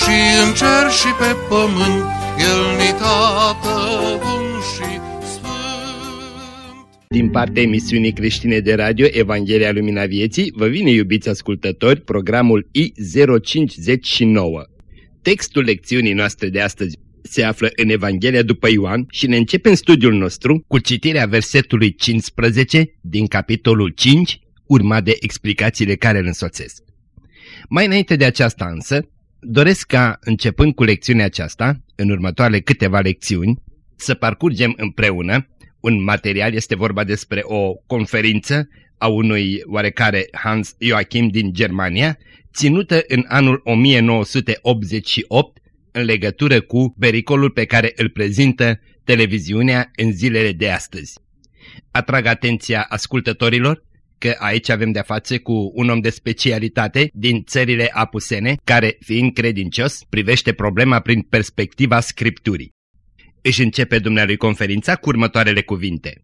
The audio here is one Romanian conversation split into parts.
și în cer și pe pământ, El ni tată bun și sfânt. Din partea emisiunii creștine de radio Evanghelia Lumina Vieții, vă vine, iubiți ascultători, programul I059. Textul lecțiunii noastre de astăzi se află în Evanghelia după Ioan și ne începem studiul nostru cu citirea versetului 15 din capitolul 5, urmat de explicațiile care îl însoțesc. Mai înainte de aceasta însă, doresc ca, începând cu lecțiunea aceasta, în următoarele câteva lecțiuni, să parcurgem împreună un material, este vorba despre o conferință a unui oarecare Hans Joachim din Germania, ținută în anul 1988 în legătură cu pericolul pe care îl prezintă televiziunea în zilele de astăzi. Atrag atenția ascultătorilor că aici avem de-a face cu un om de specialitate din țările apusene, care, fiind credincios, privește problema prin perspectiva Scripturii. Își începe dumnealui conferința cu următoarele cuvinte.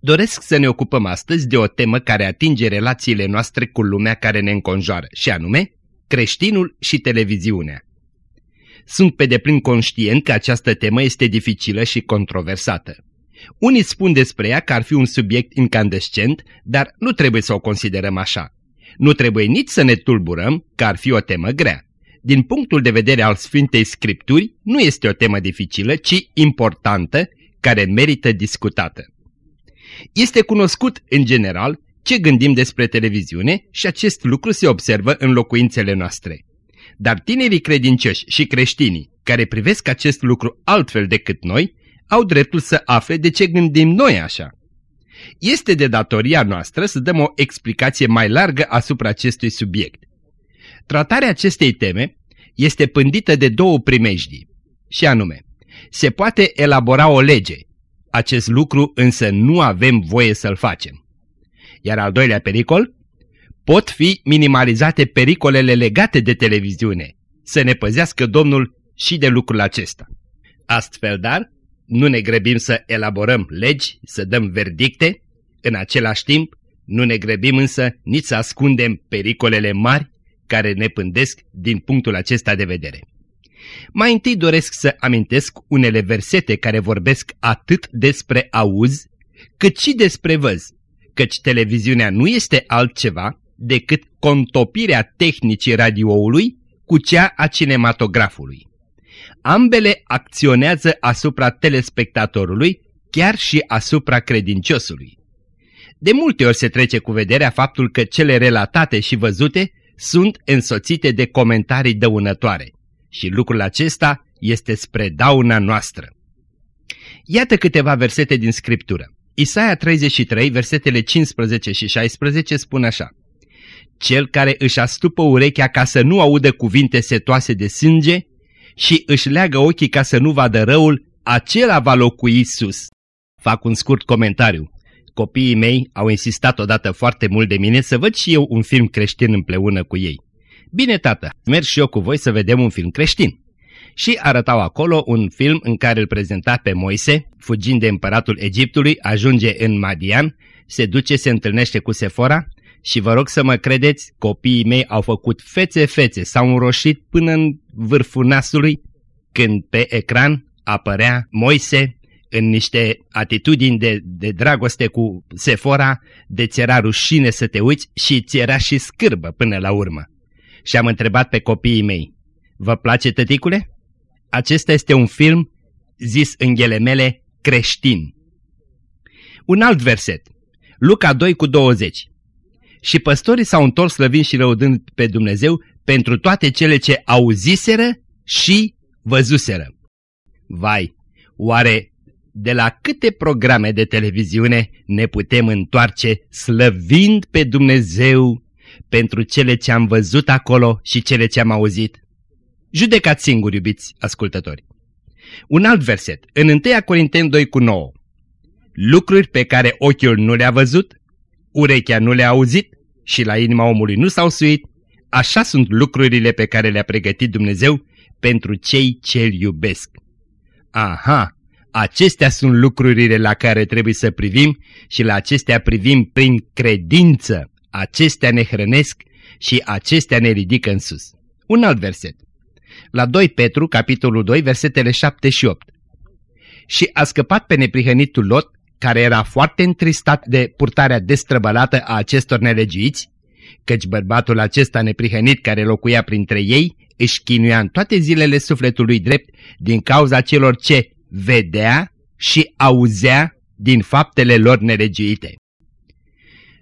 Doresc să ne ocupăm astăzi de o temă care atinge relațiile noastre cu lumea care ne înconjoară, și anume creștinul și televiziunea. Sunt pe deplin conștient că această temă este dificilă și controversată. Unii spun despre ea că ar fi un subiect incandescent, dar nu trebuie să o considerăm așa. Nu trebuie nici să ne tulburăm că ar fi o temă grea. Din punctul de vedere al Sfintei Scripturi, nu este o temă dificilă, ci importantă, care merită discutată. Este cunoscut, în general, ce gândim despre televiziune și acest lucru se observă în locuințele noastre. Dar tinerii credincioși și creștinii, care privesc acest lucru altfel decât noi, au dreptul să afle de ce gândim noi așa. Este de datoria noastră să dăm o explicație mai largă asupra acestui subiect. Tratarea acestei teme este pândită de două primejdii, și anume, se poate elabora o lege, acest lucru însă nu avem voie să-l facem. Iar al doilea pericol, pot fi minimalizate pericolele legate de televiziune, să ne păzească Domnul și de lucrul acesta. Astfel, dar, nu ne grăbim să elaborăm legi, să dăm verdicte, în același timp nu ne grăbim însă nici să ascundem pericolele mari care ne pândesc din punctul acesta de vedere. Mai întâi doresc să amintesc unele versete care vorbesc atât despre auz, cât și despre văz, căci televiziunea nu este altceva decât contopirea tehnicii radioului cu cea a cinematografului. Ambele acționează asupra telespectatorului, chiar și asupra credinciosului. De multe ori se trece cu vederea faptul că cele relatate și văzute sunt însoțite de comentarii dăunătoare și lucrul acesta este spre dauna noastră. Iată câteva versete din Scriptură. Isaia 33, versetele 15 și 16 spun așa. Cel care își astupă urechea ca să nu audă cuvinte setoase de sânge și își leagă ochii ca să nu vadă răul, acela va locui sus. Fac un scurt comentariu. Copiii mei au insistat odată foarte mult de mine să văd și eu un film creștin împreună cu ei. Bine, tată, merg și eu cu voi să vedem un film creștin. Și arătau acolo un film în care îl prezenta pe Moise, fugind de împăratul Egiptului, ajunge în Madian, se duce, se întâlnește cu Sefora și vă rog să mă credeți, copiii mei au făcut fețe-fețe, s-au înroșit până în vârful nasului, când pe ecran apărea Moise în niște atitudini de, de dragoste cu Sefora, de ți era rușine să te uiți și ți era și scârbă până la urmă. Și am întrebat pe copiii mei, vă place tăticule? Acesta este un film, zis în ghelemele, creștin. Un alt verset, Luca 2 cu 20 și păstorii s-au întors slăvind și lăudând pe Dumnezeu pentru toate cele ce auziseră și văzuseră. Vai, oare de la câte programe de televiziune ne putem întoarce slăvind pe Dumnezeu pentru cele ce am văzut acolo și cele ce am auzit? Judecați singuri, iubiți ascultători. Un alt verset, în 1 Corinteni 2 cu 9. Lucruri pe care ochiul nu le-a văzut, urechea nu le-a auzit și la inima omului nu s-au suit, așa sunt lucrurile pe care le-a pregătit Dumnezeu pentru cei ce-L iubesc. Aha, acestea sunt lucrurile la care trebuie să privim și la acestea privim prin credință. Acestea ne hrănesc și acestea ne ridică în sus. Un alt verset. La 2 Petru, capitolul 2, versetele 7 și 8. Și a scăpat pe neprihănitul Lot, care era foarte întristat de purtarea destrăbălată a acestor nelegiuiți, căci bărbatul acesta neprihănit care locuia printre ei își chinuia în toate zilele sufletului drept din cauza celor ce vedea și auzea din faptele lor nelegiuite.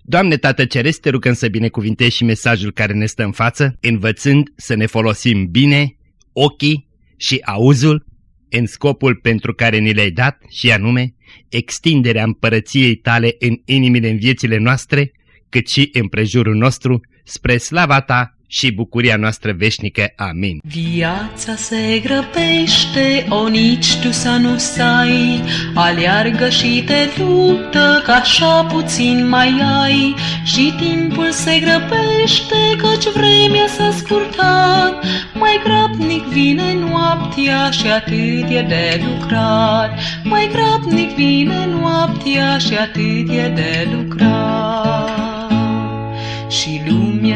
Doamne Tată Ceresc, te rugăm să binecuvintezi și mesajul care ne stă în față, învățând să ne folosim bine ochii și auzul în scopul pentru care ni le-ai dat și anume extinderea împărăției tale în inimile în viețile noastre, cât și în prejurul nostru, spre slava ta și bucuria noastră veșnică. Amin. Viața se grăbește, o nici tu să nu stai, aleargă și te luptă, ca așa puțin mai ai, și timpul se grăbește, căci vremea s-a scurtat, mai grabnic vine noaptea și atât e de lucrat, mai grabnic vine noaptea și atât e de lucrat.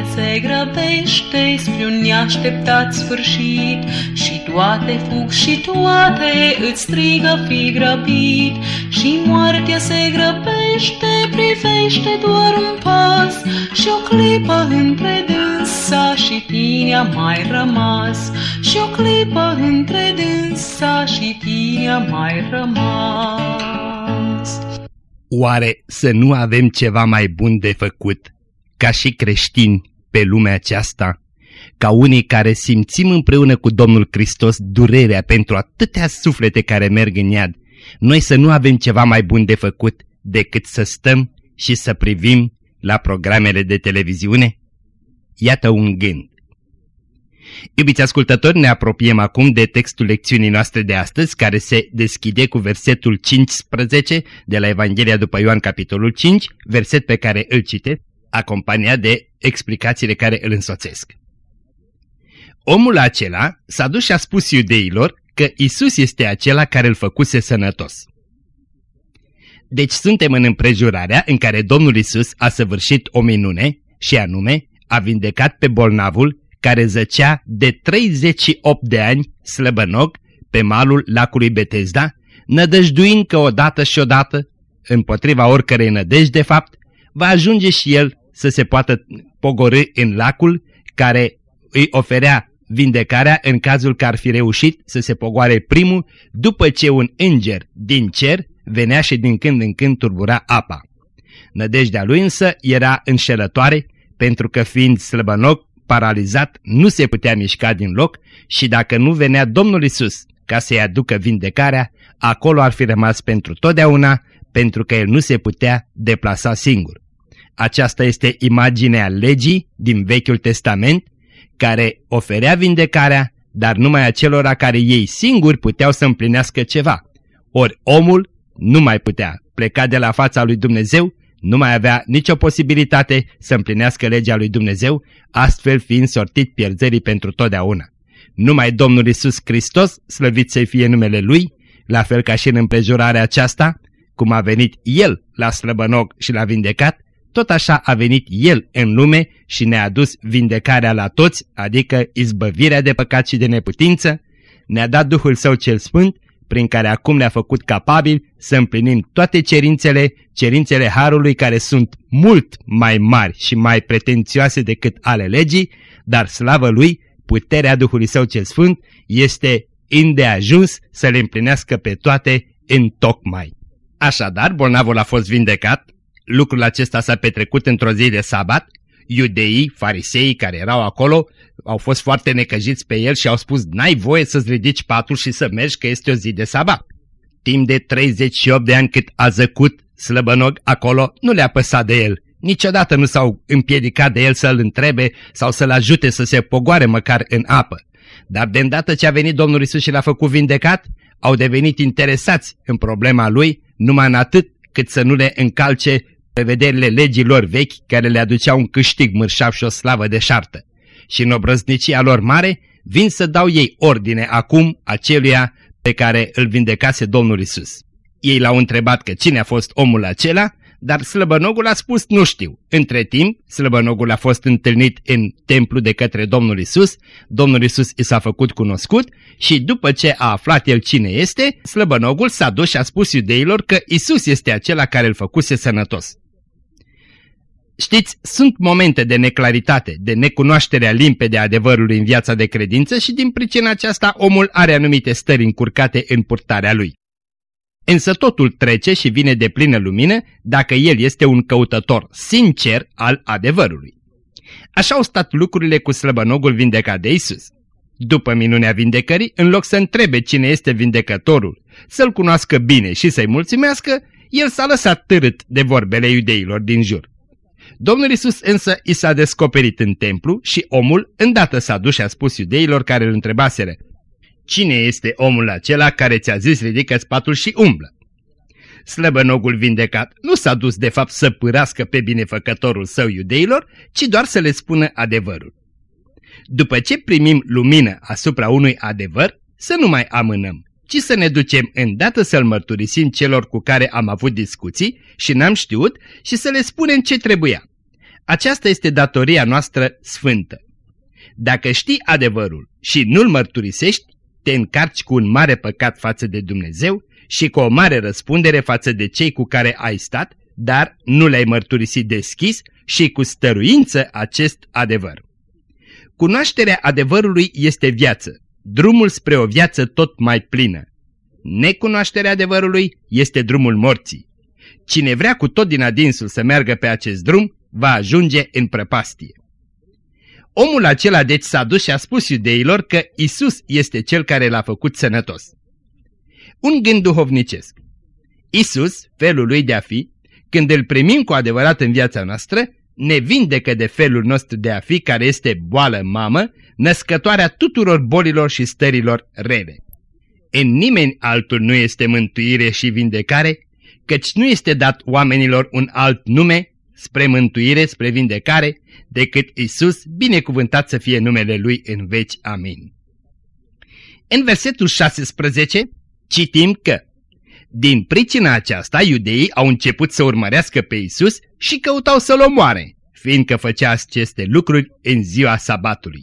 Și lumea se grăbește spre un neașteptat sfârșit. Și toate fug și toate îți strigă fi grăbit. Și moartea se grăbește, privește doar un pas. Și o clipă între dânsa și tine a mai rămas. Și o clipă între dânsa și tine a mai rămas. Oare să nu avem ceva mai bun de făcut ca și creștini pe lumea aceasta, ca unii care simțim împreună cu Domnul Hristos durerea pentru atâtea suflete care merg în iad, noi să nu avem ceva mai bun de făcut decât să stăm și să privim la programele de televiziune? Iată un gând. Iubiți ascultători, ne apropiem acum de textul lecțiunii noastre de astăzi, care se deschide cu versetul 15 de la Evanghelia după Ioan, capitolul 5, verset pe care îl cite acompaniat de explicațiile care îl însoțesc. Omul acela s-a dus și a spus iudeilor că Isus este acela care îl făcuse sănătos. Deci suntem în împrejurarea în care Domnul Isus a săvârșit o minune și anume a vindecat pe bolnavul care zăcea de 38 de ani slăbănog pe malul lacului Betesda, nădăjduind că odată și odată, împotriva oricărei nădejde de fapt, va ajunge și el să se poată pogorâ în lacul care îi oferea vindecarea în cazul că ar fi reușit să se pogoare primul după ce un înger din cer venea și din când în când turbura apa. Nădejdea lui însă era înșelătoare pentru că fiind slăbănoc, paralizat, nu se putea mișca din loc și dacă nu venea Domnul Isus ca să-i aducă vindecarea, acolo ar fi rămas pentru totdeauna pentru că el nu se putea deplasa singur. Aceasta este imaginea legii din Vechiul Testament, care oferea vindecarea, dar numai acelora care ei singuri puteau să împlinească ceva. Ori omul nu mai putea pleca de la fața lui Dumnezeu, nu mai avea nicio posibilitate să împlinească legea lui Dumnezeu, astfel fiind sortit pierzării pentru totdeauna. Numai Domnul Isus Hristos, slăvit să fie numele Lui, la fel ca și în împrejurarea aceasta, cum a venit El la slăbănog și l-a vindecat, tot așa a venit El în lume și ne-a adus vindecarea la toți, adică izbăvirea de păcat și de neputință, ne-a dat Duhul Său cel Sfânt, prin care acum ne-a făcut capabil să împlinim toate cerințele, cerințele Harului care sunt mult mai mari și mai pretențioase decât ale legii, dar slavă Lui, puterea Duhului Său cel Sfânt este îndeajuns să le împlinească pe toate în tocmai. Așadar, bolnavul a fost vindecat, lucrul acesta s-a petrecut într-o zi de sabat, iudeii, fariseii care erau acolo, au fost foarte necăjiți pe el și au spus, n-ai voie să-ți ridici patul și să mergi că este o zi de sabat. Timp de 38 de ani cât a zăcut slăbănog acolo, nu le-a păsat de el. Niciodată nu s-au împiedicat de el să-l întrebe sau să-l ajute să se pogoare măcar în apă. dar de îndată ce a venit Domnul Isus și l-a făcut vindecat, au devenit interesați în problema lui, numai în atât cât să nu le încalce prevederile legilor vechi care le aduceau un câștig mărșav și o slavă de șartă. Și în obrăznicia lor mare vin să dau ei ordine acum aceluia pe care îl vindecase Domnul Isus. Ei l-au întrebat că cine a fost omul acela, dar slăbănogul a spus nu știu. Între timp, slăbănogul a fost întâlnit în templu de către Domnul Isus, Domnul Isus i s-a făcut cunoscut și după ce a aflat el cine este, slăbănogul s-a dus și a spus iudeilor că Isus este acela care îl făcuse sănătos. Știți, sunt momente de neclaritate, de necunoașterea limpede a adevărului în viața de credință și din pricina aceasta omul are anumite stări încurcate în purtarea lui. Însă totul trece și vine de plină lumină dacă el este un căutător sincer al adevărului. Așa au stat lucrurile cu slăbănogul vindecat de Isus. După minunea vindecării, în loc să întrebe cine este vindecătorul, să-l cunoască bine și să-i mulțumească, el s-a lăsat târât de vorbele iudeilor din jur. Domnul Isus însă i s-a descoperit în templu și omul îndată s-a dus și a spus iudeilor care îl întrebaseră, Cine este omul acela care ți-a zis ridică spatul și umblă? Slăbănogul vindecat nu s-a dus de fapt să pârască pe binefăcătorul său iudeilor, ci doar să le spună adevărul. După ce primim lumină asupra unui adevăr, să nu mai amânăm, ci să ne ducem îndată să-l mărturisim celor cu care am avut discuții și n-am știut și să le spunem ce trebuia. Aceasta este datoria noastră sfântă. Dacă știi adevărul și nu-l mărturisești, te încarci cu un mare păcat față de Dumnezeu și cu o mare răspundere față de cei cu care ai stat, dar nu le-ai mărturisit deschis și cu stăruință acest adevăr. Cunoașterea adevărului este viață, drumul spre o viață tot mai plină. Necunoașterea adevărului este drumul morții. Cine vrea cu tot din adinsul să meargă pe acest drum, va ajunge în prăpastie. Omul acela deci s-a dus și a spus iudeilor că Isus este cel care l-a făcut sănătos. Un gând duhovnicesc. Isus, felul lui de a fi, când îl primim cu adevărat în viața noastră, ne vindecă de felul nostru de a fi care este boală mamă, născătoarea tuturor bolilor și stărilor rele. În nimeni altul nu este mântuire și vindecare, căci nu este dat oamenilor un alt nume spre mântuire, spre vindecare, decât Isus, binecuvântat să fie numele Lui în veci. Amin. În versetul 16 citim că din pricina aceasta, iudeii au început să urmărească pe Isus și căutau să-l omoare, fiindcă făcea aceste lucruri în ziua sabatului.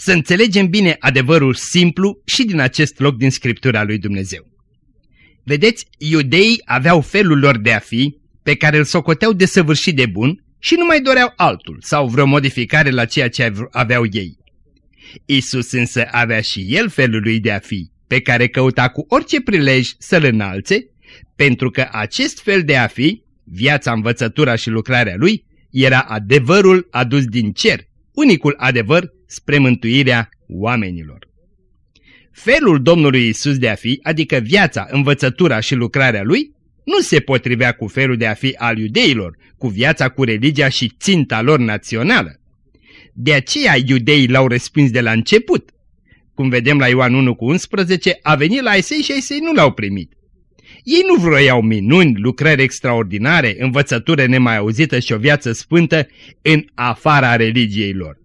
Să înțelegem bine adevărul simplu și din acest loc din Scriptura lui Dumnezeu. Vedeți, iudeii aveau felul lor de a fi, pe care îl socoteau desăvârșit de bun și nu mai doreau altul sau vreo modificare la ceea ce aveau ei. Isus însă avea și el felul lui de a fi, pe care căuta cu orice prilej să-l înalțe, pentru că acest fel de a fi, viața, învățătura și lucrarea lui, era adevărul adus din cer, unicul adevăr spre mântuirea oamenilor. Felul Domnului Isus de a fi, adică viața, învățătura și lucrarea lui, nu se potrivea cu felul de a fi al iudeilor, cu viața, cu religia și ținta lor națională. De aceea iudeii l-au respins de la început. Cum vedem la Ioan 1 cu 11, a venit la Esei și Esei nu l-au primit. Ei nu vroiau minuni, lucrări extraordinare, învățătură nemai auzită și o viață spântă în afara religiei lor.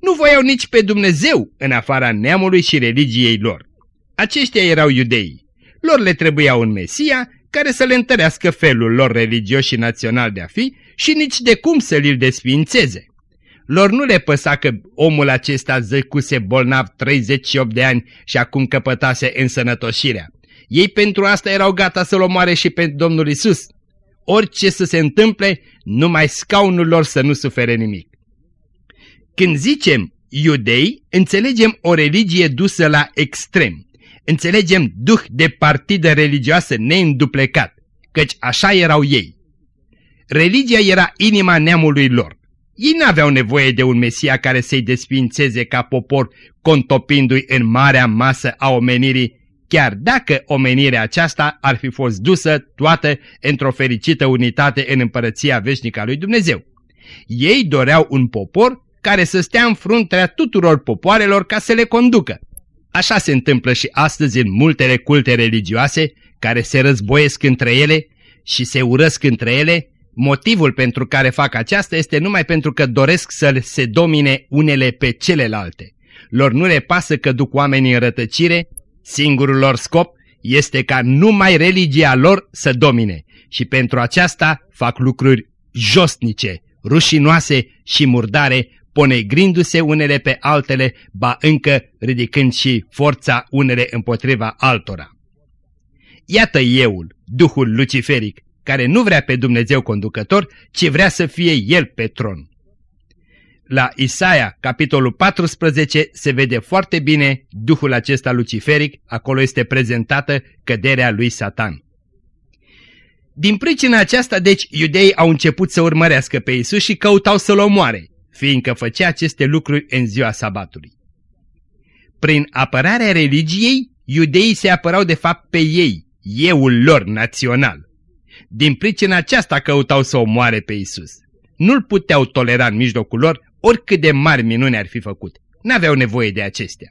Nu voiau nici pe Dumnezeu în afara neamului și religiei lor. Aceștia erau iudeii. Lor le trebuia un Mesia care să le întărească felul lor religios și național de a fi și nici de cum să l desfințeze. Lor nu le păsa că omul acesta zăcuse bolnav 38 de ani și acum căpătase însănătoșirea. Ei pentru asta erau gata să-L omoare și pe Domnul Isus. Orice să se întâmple, numai scaunul lor să nu sufere nimic. Când zicem iudei, înțelegem o religie dusă la extrem. Înțelegem duh de partidă religioasă neînduplecat, căci așa erau ei. Religia era inima neamului lor. Ei n-aveau nevoie de un Mesia care să-i desfințeze ca popor, contopindu-i în marea masă a omenirii, chiar dacă omenirea aceasta ar fi fost dusă toată într-o fericită unitate în împărăția veșnică a lui Dumnezeu. Ei doreau un popor care să stea în fruntea tuturor popoarelor ca să le conducă. Așa se întâmplă și astăzi în multele culte religioase care se războiesc între ele și se urăsc între ele, motivul pentru care fac aceasta este numai pentru că doresc să se domine unele pe celelalte. Lor nu le pasă că duc oamenii în rătăcire, singurul lor scop este ca numai religia lor să domine și pentru aceasta fac lucruri josnice, rușinoase și murdare, ponegrindu-se unele pe altele, ba încă ridicând și forța unele împotriva altora. Iată euul, duhul luciferic, care nu vrea pe Dumnezeu conducător, ci vrea să fie el pe tron. La Isaia, capitolul 14, se vede foarte bine duhul acesta luciferic, acolo este prezentată căderea lui Satan. Din pricina aceasta, deci, iudeii au început să urmărească pe Isus și căutau să-l omoare, fiindcă făcea aceste lucruri în ziua sabatului. Prin apărarea religiei, iudeii se apărau de fapt pe ei, euul lor național. Din pricina aceasta căutau să omoare pe Isus. Nu-l puteau tolera în mijlocul lor, oricât de mari minuni ar fi făcut. N-aveau nevoie de acestea.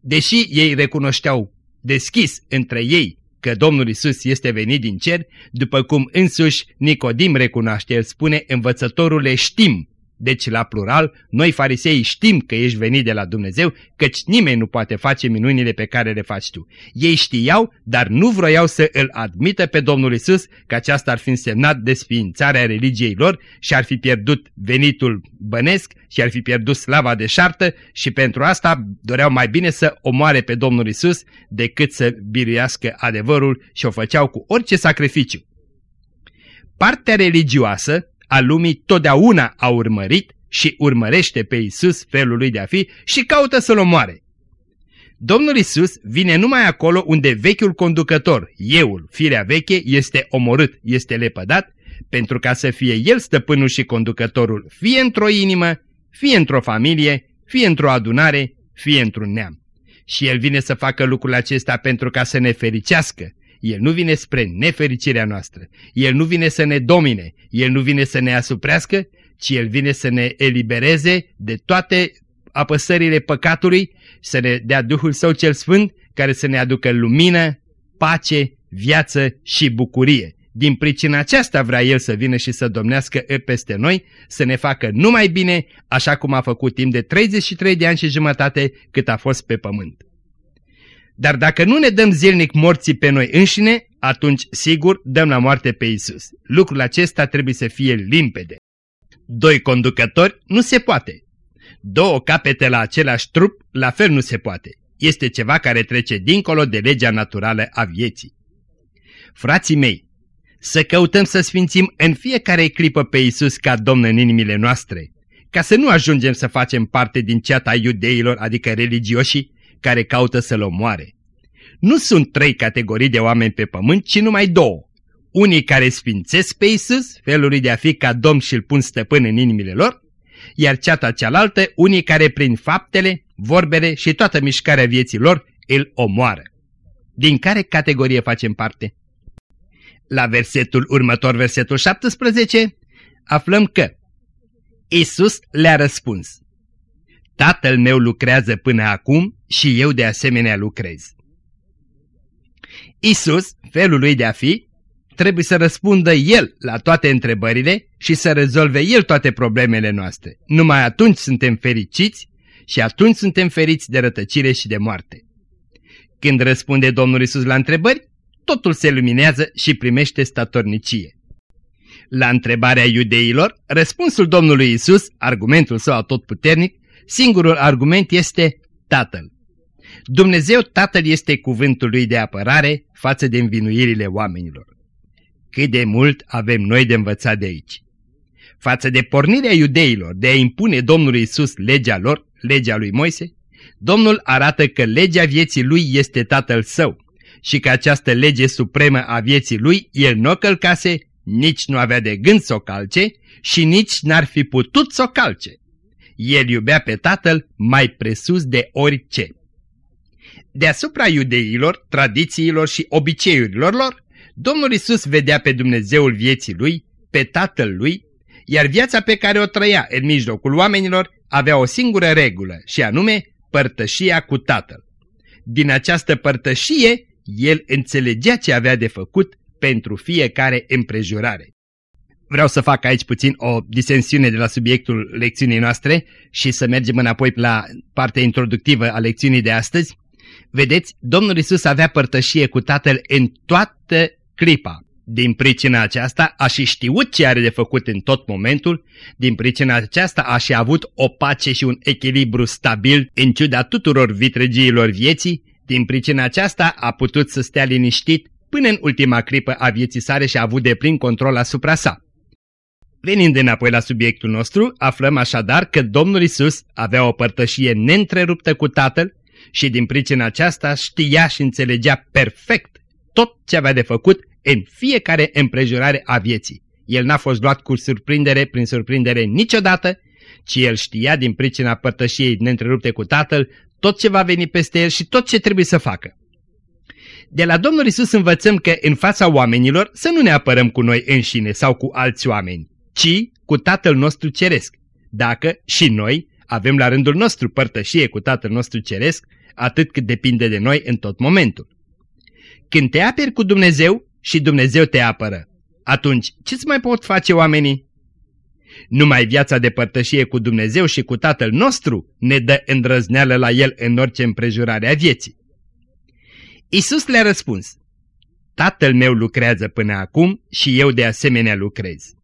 Deși ei recunoșteau deschis între ei că Domnul Isus este venit din cer, după cum însuși Nicodim recunoaște, el spune, învățătorule știm deci la plural, noi farisei știm că ești venit de la Dumnezeu, căci nimeni nu poate face minunile pe care le faci tu. Ei știau, dar nu vroiau să îl admită pe Domnul Isus, că aceasta ar fi însemnat desființarea religiei lor și ar fi pierdut venitul bănesc și ar fi pierdut slava de șartă și pentru asta doreau mai bine să omoare pe Domnul Isus decât să biruiască adevărul și o făceau cu orice sacrificiu. Partea religioasă a lumii totdeauna a urmărit și urmărește pe Isus felul lui de a fi și caută să-l omoare. Domnul Isus vine numai acolo unde vechiul conducător, euul, firea veche, este omorât, este lepădat, pentru ca să fie el stăpânul și conducătorul fie într-o inimă, fie într-o familie, fie într-o adunare, fie într-un neam. Și el vine să facă lucrul acesta pentru ca să ne fericească, el nu vine spre nefericirea noastră. El nu vine să ne domine. El nu vine să ne asuprească, ci El vine să ne elibereze de toate apăsările păcatului, să ne dea Duhul Său cel Sfânt, care să ne aducă lumină, pace, viață și bucurie. Din pricina aceasta vrea El să vină și să domnească peste noi, să ne facă numai bine, așa cum a făcut timp de 33 de ani și jumătate cât a fost pe pământ. Dar dacă nu ne dăm zilnic morții pe noi înșine, atunci, sigur, dăm la moarte pe Isus. Lucrul acesta trebuie să fie limpede. Doi conducători nu se poate. Două capete la același trup, la fel nu se poate. Este ceva care trece dincolo de legea naturală a vieții. Frații mei, să căutăm să sfințim în fiecare clipă pe Isus ca Domn în inimile noastre, ca să nu ajungem să facem parte din ceata iudeilor, adică religioșii, care caută să-l omoare. Nu sunt trei categorii de oameni pe pământ, ci numai două. Unii care sfințesc pe Isus, felul de a fi ca Domn și-l pun stăpân în inimile lor, iar ceata cealaltă, unii care prin faptele, vorbele și toată mișcarea vieții lor îl omoară. Din care categorie facem parte? La versetul următor, versetul 17, aflăm că Isus le-a răspuns. Tatăl meu lucrează până acum și eu de asemenea lucrez. Isus, felul lui de a fi, trebuie să răspundă El la toate întrebările și să rezolve El toate problemele noastre. Numai atunci suntem fericiți și atunci suntem feriți de rătăcire și de moarte. Când răspunde Domnul Isus la întrebări, totul se luminează și primește statornicie. La întrebarea iudeilor, răspunsul Domnului Isus, argumentul său atotputernic, singurul argument este Tatăl. Dumnezeu Tatăl este cuvântul lui de apărare față de învinuirile oamenilor. Cât de mult avem noi de învățat de aici. Față de pornirea iudeilor de a impune Domnului Isus legea lor, legea lui Moise, Domnul arată că legea vieții lui este Tatăl său și că această lege supremă a vieții lui el nu o călcase, nici nu avea de gând să o calce și nici n-ar fi putut să o calce. El iubea pe Tatăl mai presus de orice. Deasupra iudeilor, tradițiilor și obiceiurilor lor, Domnul Isus vedea pe Dumnezeul vieții lui, pe Tatăl lui, iar viața pe care o trăia în mijlocul oamenilor avea o singură regulă și anume părtășia cu Tatăl. Din această părtășie, el înțelegea ce avea de făcut pentru fiecare împrejurare. Vreau să fac aici puțin o disensiune de la subiectul lecțiunii noastre și să mergem înapoi la partea introductivă a lecțiunii de astăzi. Vedeți, Domnul Isus avea părtășie cu Tatăl în toată clipa. Din pricina aceasta a și știut ce are de făcut în tot momentul, din pricina aceasta a și avut o pace și un echilibru stabil în ciuda tuturor vitregiilor vieții, din pricina aceasta a putut să stea liniștit până în ultima clipă a vieții sale și a avut de plin control asupra sa. Venind înapoi la subiectul nostru, aflăm așadar că Domnul Isus avea o părtășie neîntreruptă cu Tatăl și din pricina aceasta știa și înțelegea perfect tot ce avea de făcut în fiecare împrejurare a vieții. El n-a fost luat cu surprindere prin surprindere niciodată, ci el știa din pricina părtășiei neîntrerupte cu Tatăl tot ce va veni peste el și tot ce trebuie să facă. De la Domnul Isus învățăm că în fața oamenilor să nu ne apărăm cu noi înșine sau cu alți oameni, ci cu Tatăl nostru Ceresc, dacă și noi avem la rândul nostru părtășie cu Tatăl nostru Ceresc, atât cât depinde de noi în tot momentul. Când te aperi cu Dumnezeu și Dumnezeu te apără, atunci ce-ți mai pot face oamenii? Numai viața de părtășie cu Dumnezeu și cu Tatăl nostru ne dă îndrăzneală la El în orice împrejurare a vieții. Isus le-a răspuns, Tatăl meu lucrează până acum și eu de asemenea lucrez.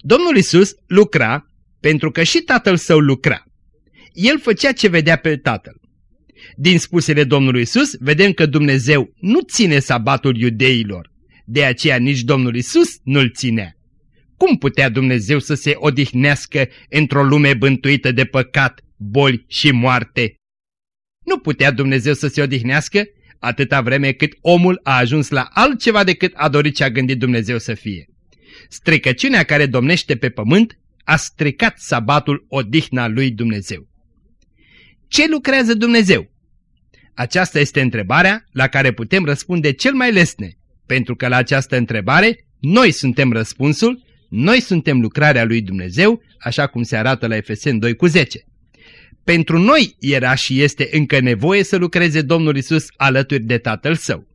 Domnul Isus lucra pentru că și tatăl său lucra. El făcea ce vedea pe tatăl. Din spusele Domnului Isus vedem că Dumnezeu nu ține sabatul iudeilor, de aceea nici Domnul Isus nu-l ținea. Cum putea Dumnezeu să se odihnească într-o lume bântuită de păcat, boli și moarte? Nu putea Dumnezeu să se odihnească atâta vreme cât omul a ajuns la altceva decât a dorit ce a gândit Dumnezeu să fie. Stricăciunea care domnește pe pământ a stricat sabatul odihna lui Dumnezeu. Ce lucrează Dumnezeu? Aceasta este întrebarea la care putem răspunde cel mai lesne, pentru că la această întrebare noi suntem răspunsul, noi suntem lucrarea lui Dumnezeu, așa cum se arată la Efesen 2 cu 10. Pentru noi era și este încă nevoie să lucreze Domnul Isus alături de Tatăl Său.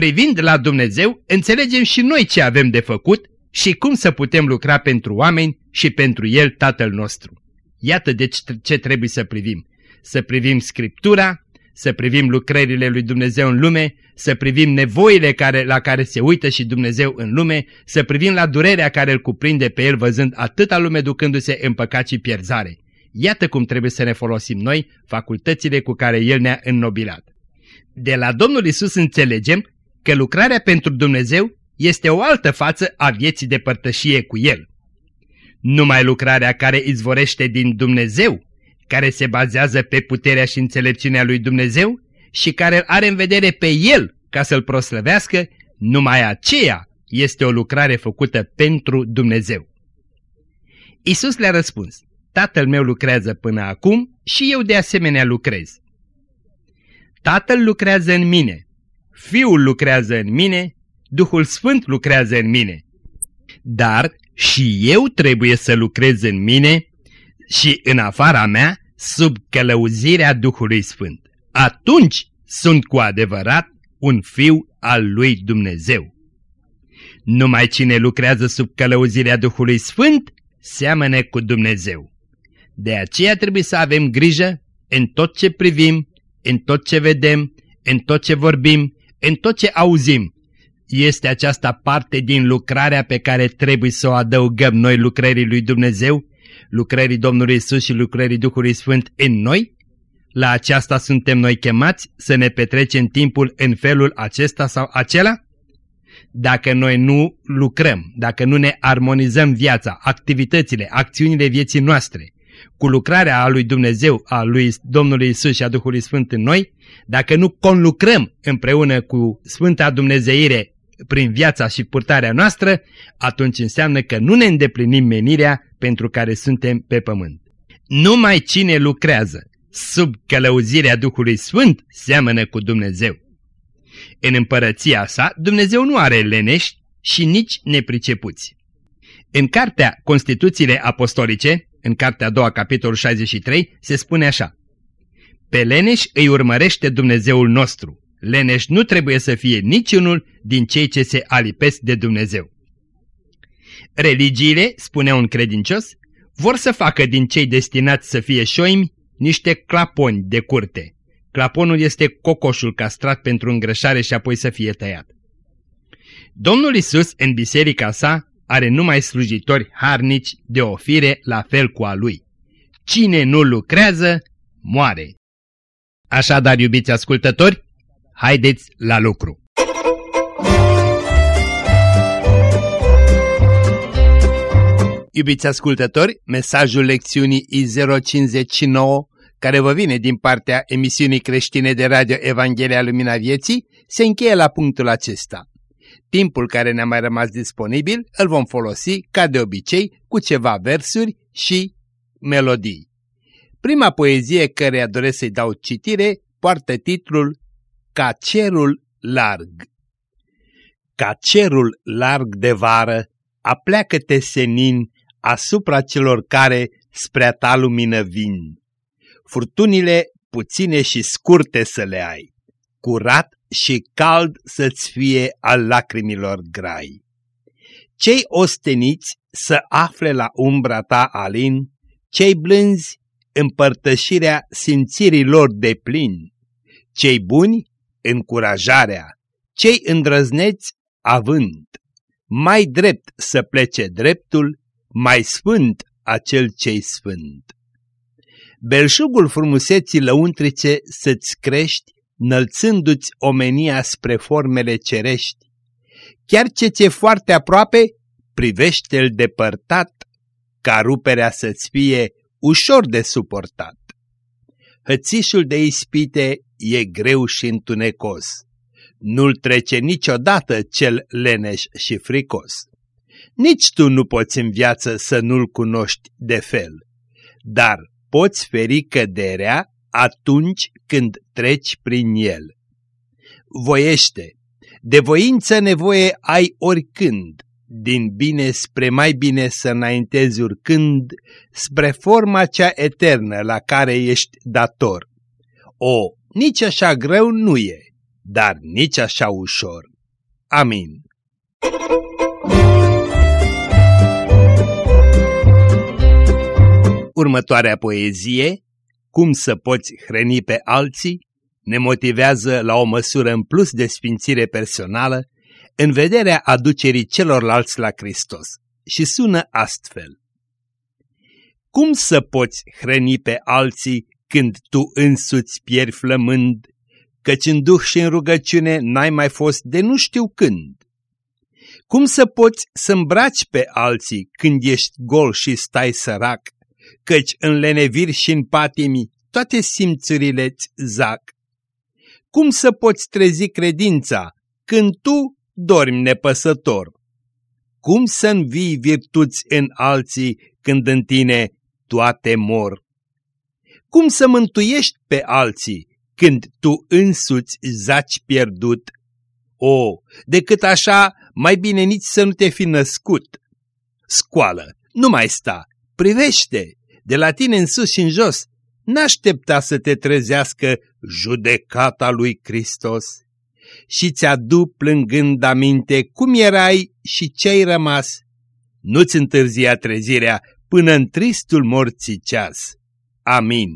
Privind la Dumnezeu, înțelegem și noi ce avem de făcut și cum să putem lucra pentru oameni și pentru El Tatăl nostru. Iată deci ce trebuie să privim. Să privim Scriptura, să privim lucrările lui Dumnezeu în lume, să privim nevoile care, la care se uită și Dumnezeu în lume, să privim la durerea care îl cuprinde pe El văzând atâta lume ducându-se în păcat și pierzare. Iată cum trebuie să ne folosim noi facultățile cu care El ne-a înnobilat. De la Domnul Isus înțelegem că lucrarea pentru Dumnezeu este o altă față a vieții de părtășie cu El. Numai lucrarea care izvorește din Dumnezeu, care se bazează pe puterea și înțelepciunea lui Dumnezeu și care îl are în vedere pe El ca să-L proslăvească, numai aceea este o lucrare făcută pentru Dumnezeu. Isus le-a răspuns, Tatăl meu lucrează până acum și eu de asemenea lucrez. Tatăl lucrează în mine Fiul lucrează în mine, Duhul Sfânt lucrează în mine. Dar și eu trebuie să lucrez în mine și în afara mea sub călăuzirea Duhului Sfânt. Atunci sunt cu adevărat un fiu al lui Dumnezeu. Numai cine lucrează sub călăuzirea Duhului Sfânt seamănă cu Dumnezeu. De aceea trebuie să avem grijă în tot ce privim, în tot ce vedem, în tot ce vorbim, în tot ce auzim, este aceasta parte din lucrarea pe care trebuie să o adăugăm noi lucrării lui Dumnezeu, lucrării Domnului Isus și lucrării Duhului Sfânt în noi? La aceasta suntem noi chemați să ne petrecem timpul în felul acesta sau acela? Dacă noi nu lucrăm, dacă nu ne armonizăm viața, activitățile, acțiunile vieții noastre, cu lucrarea a lui Dumnezeu, a lui Domnului Isus și a Duhului Sfânt în noi, dacă nu conlucrăm împreună cu Sfânta Dumnezeire prin viața și purtarea noastră, atunci înseamnă că nu ne îndeplinim menirea pentru care suntem pe pământ. Numai cine lucrează sub călăuzirea Duhului Sfânt seamănă cu Dumnezeu. În împărăția sa, Dumnezeu nu are lenești și nici nepricepuți. În cartea Constituțiile Apostolice, în cartea a doua, capitolul 63, se spune așa. Pe leneș îi urmărește Dumnezeul nostru. Leneș nu trebuie să fie niciunul din cei ce se alipesc de Dumnezeu. Religiile, spune un credincios, vor să facă din cei destinați să fie șoimi niște claponi de curte. Claponul este cocoșul castrat pentru îngrășare și apoi să fie tăiat. Domnul Isus în biserica sa are numai slujitori harnici de o fire la fel cu a lui. Cine nu lucrează, moare. Așadar, iubiți ascultători, haideți la lucru! Iubiți ascultători, mesajul lecțiunii I059, care vă vine din partea emisiunii creștine de radio Evanghelia Lumina Vieții, se încheie la punctul acesta. Timpul care ne-a mai rămas disponibil îl vom folosi, ca de obicei, cu ceva versuri și melodii. Prima poezie care doresc să-i dau citire poartă titlul Ca cerul larg. Ca cerul larg de vară, apleacă-te senin asupra celor care spre a ta lumină vin. Furtunile puține și scurte să le ai, curat și cald să-ți fie al lacrimilor grai. Cei osteniți să afle la umbra ta alin, cei blânzi împărtășirea simțirilor de plin, cei buni încurajarea, cei îndrăzneți având, mai drept să plece dreptul, mai sfânt acel cei sfânt. Belșugul frumuseții lăuntrice să-ți crești, nălțându-ți omenia spre formele cerești. Chiar ce ți-e foarte aproape, privește-l depărtat, ca ruperea să-ți fie ușor de suportat. Hățișul de ispite e greu și întunecos. Nu-l trece niciodată cel leneș și fricos. Nici tu nu poți în viață să nu-l cunoști de fel, dar poți feri căderea atunci când treci prin el. Voiește, de voință nevoie ai oricând, din bine spre mai bine să înaintezi urcând, spre forma cea eternă la care ești dator. O, nici așa greu nu e, dar nici așa ușor. Amin. Următoarea poezie, Cum să poți hrăni pe alții, ne motivează la o măsură în plus de sfințire personală în vederea aducerii celorlalți la Hristos și sună astfel. Cum să poți hrăni pe alții când tu însuți pieri flămând, căci în duh și în rugăciune n-ai mai fost de nu știu când? Cum să poți să îmbraci pe alții când ești gol și stai sărac, căci în leneviri și în patimi toate simțurile-ți zac? Cum să poți trezi credința când tu dormi nepăsător. Cum să învii virtuți în alții când în tine toate mor? Cum să mântuiești pe alții când tu însuți zaci pierdut? O, decât așa, mai bine nici să nu te fi născut. Scoală, nu mai sta, privește, de la tine în sus și în jos, n-aștepta să te trezească judecata lui Hristos și ți-adu plângând aminte cum erai și ce-ai rămas. Nu-ți întârzia trezirea până în tristul morții ceas. Amin.